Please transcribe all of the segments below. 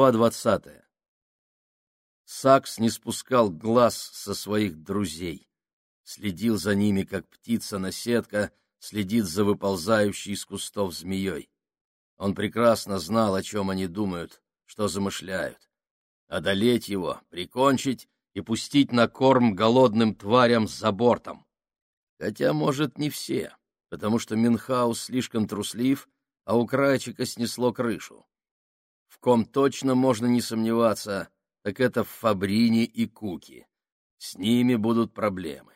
Глава двадцатая. Сакс не спускал глаз со своих друзей, следил за ними, как птица на сетка следит за выползающей из кустов змеей. Он прекрасно знал, о чем они думают, что замышляют. Одолеть его, прикончить и пустить на корм голодным тварям за бортом. Хотя, может, не все, потому что Минхаус слишком труслив, а у Крайчика снесло крышу. В ком точно можно не сомневаться, так это в Фабрине и Куки. С ними будут проблемы.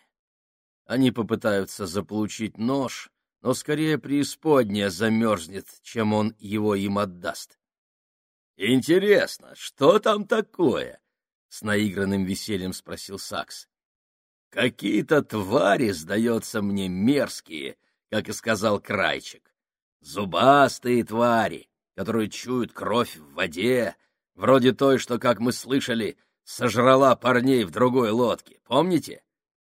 Они попытаются заполучить нож, но скорее преисподняя замерзнет, чем он его им отдаст. «Интересно, что там такое?» — с наигранным весельем спросил Сакс. «Какие-то твари, сдается мне, мерзкие, как и сказал Крайчик. Зубастые твари, которые чуют кровь в воде, вроде той, что, как мы слышали, сожрала парней в другой лодке. Помните?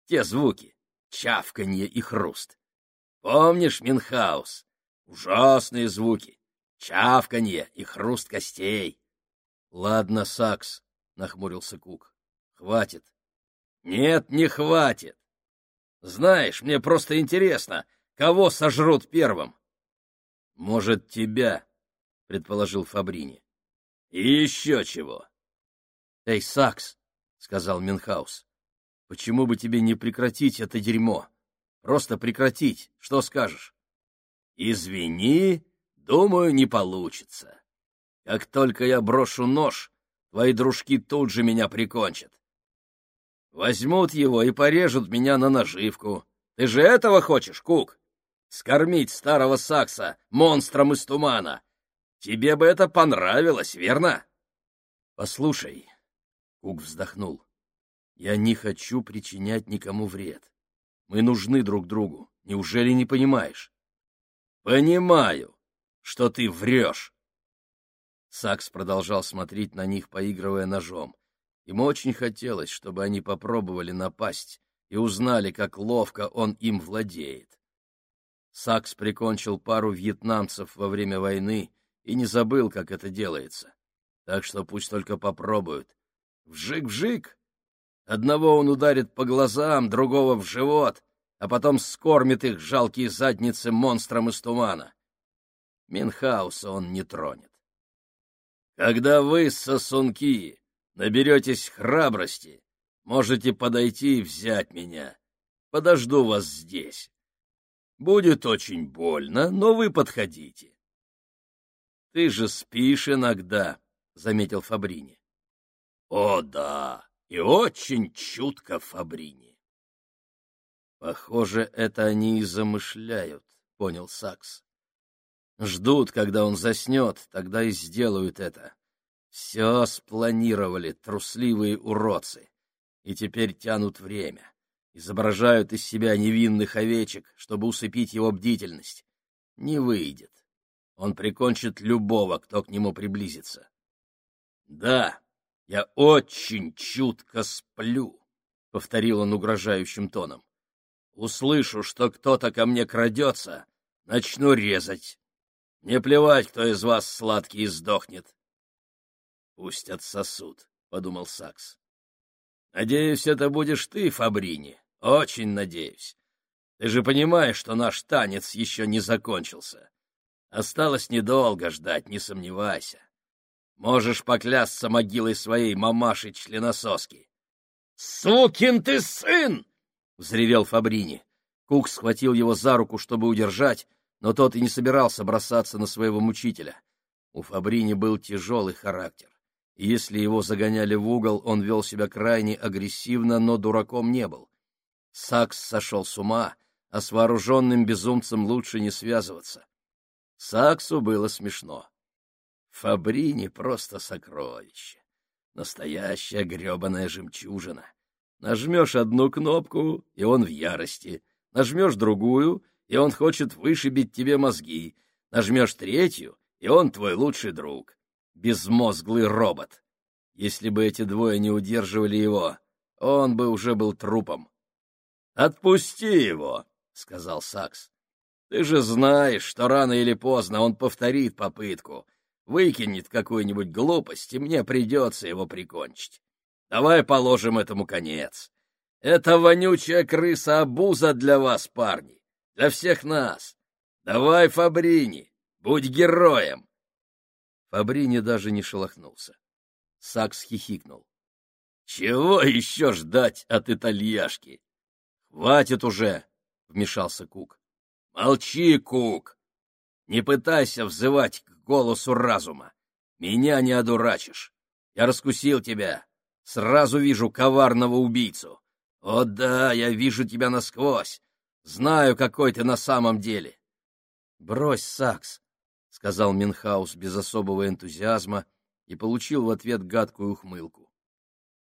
Те звуки — чавканье и хруст. Помнишь, Минхаус? Ужасные звуки. Чавканье и хруст костей. — Ладно, Сакс, — нахмурился Кук. — Хватит. — Нет, не хватит. Знаешь, мне просто интересно, кого сожрут первым. — Может, тебя, предположил Фабрини. — И еще чего? — Эй, Сакс, — сказал Минхаус, — почему бы тебе не прекратить это дерьмо? Просто прекратить. Что скажешь? — Извини, думаю, не получится. Как только я брошу нож, твои дружки тут же меня прикончат. Возьмут его и порежут меня на наживку. Ты же этого хочешь, Кук? Скормить старого Сакса монстром из тумана Тебе бы это понравилось, верно? Послушай, Кук вздохнул. Я не хочу причинять никому вред. Мы нужны друг другу. Неужели не понимаешь? Понимаю, что ты врешь. Сакс продолжал смотреть на них, поигрывая ножом. Ему очень хотелось, чтобы они попробовали напасть и узнали, как ловко он им владеет. Сакс прикончил пару вьетнамцев во время войны и не забыл, как это делается. Так что пусть только попробуют. Вжик-вжик! Одного он ударит по глазам, другого в живот, а потом скормит их жалкие задницы монстром из тумана. Минхауса он не тронет. Когда вы, сосунки, наберетесь храбрости, можете подойти и взять меня. Подожду вас здесь. Будет очень больно, но вы подходите. — Ты же спишь иногда, — заметил Фабрини. — О, да, и очень чутко, Фабрини. — Похоже, это они и замышляют, — понял Сакс. Ждут, когда он заснет, тогда и сделают это. Все спланировали, трусливые уродцы, и теперь тянут время. Изображают из себя невинных овечек, чтобы усыпить его бдительность. Не выйдет. Он прикончит любого, кто к нему приблизится. — Да, я очень чутко сплю, — повторил он угрожающим тоном. — Услышу, что кто-то ко мне крадется, начну резать. Не плевать, кто из вас сладкий сдохнет. — Пусть отсосут, — подумал Сакс. — Надеюсь, это будешь ты, Фабрини. Очень надеюсь. Ты же понимаешь, что наш танец еще не закончился. Осталось недолго ждать, не сомневайся. Можешь поклясться могилой своей мамаши-членососки. — Сукин ты сын! — взревел Фабрини. Кук схватил его за руку, чтобы удержать, но тот и не собирался бросаться на своего мучителя. У Фабрини был тяжелый характер. И если его загоняли в угол, он вел себя крайне агрессивно, но дураком не был. Сакс сошел с ума, а с вооруженным безумцем лучше не связываться. Саксу было смешно. Фабрини просто сокровище. Настоящая гребаная жемчужина. Нажмешь одну кнопку, и он в ярости. Нажмешь другую, и он хочет вышибить тебе мозги. Нажмешь третью, и он твой лучший друг. Безмозглый робот. Если бы эти двое не удерживали его, он бы уже был трупом. — Отпусти его, — сказал Сакс. Ты же знаешь, что рано или поздно он повторит попытку. выкинет какую-нибудь глупость, и мне придется его прикончить. Давай положим этому конец. Это вонючая крыса обуза для вас, парни, для всех нас. Давай, Фабрини, будь героем. Фабрини даже не шелохнулся. Сакс хихикнул. Чего еще ждать от итальяшки? Хватит уже, вмешался Кук. Молчи, Кук. Не пытайся взывать к голосу разума. Меня не одурачишь. Я раскусил тебя. Сразу вижу коварного убийцу. О да, я вижу тебя насквозь. Знаю, какой ты на самом деле. Брось, Сакс, — сказал Минхаус без особого энтузиазма и получил в ответ гадкую ухмылку.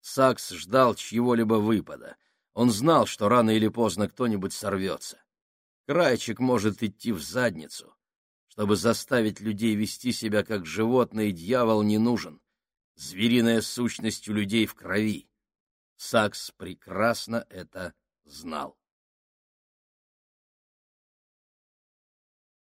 Сакс ждал чьего-либо выпада. Он знал, что рано или поздно кто-нибудь сорвется. Крайчик может идти в задницу. Чтобы заставить людей вести себя как животные, дьявол не нужен. Звериная сущность у людей в крови. Сакс прекрасно это знал.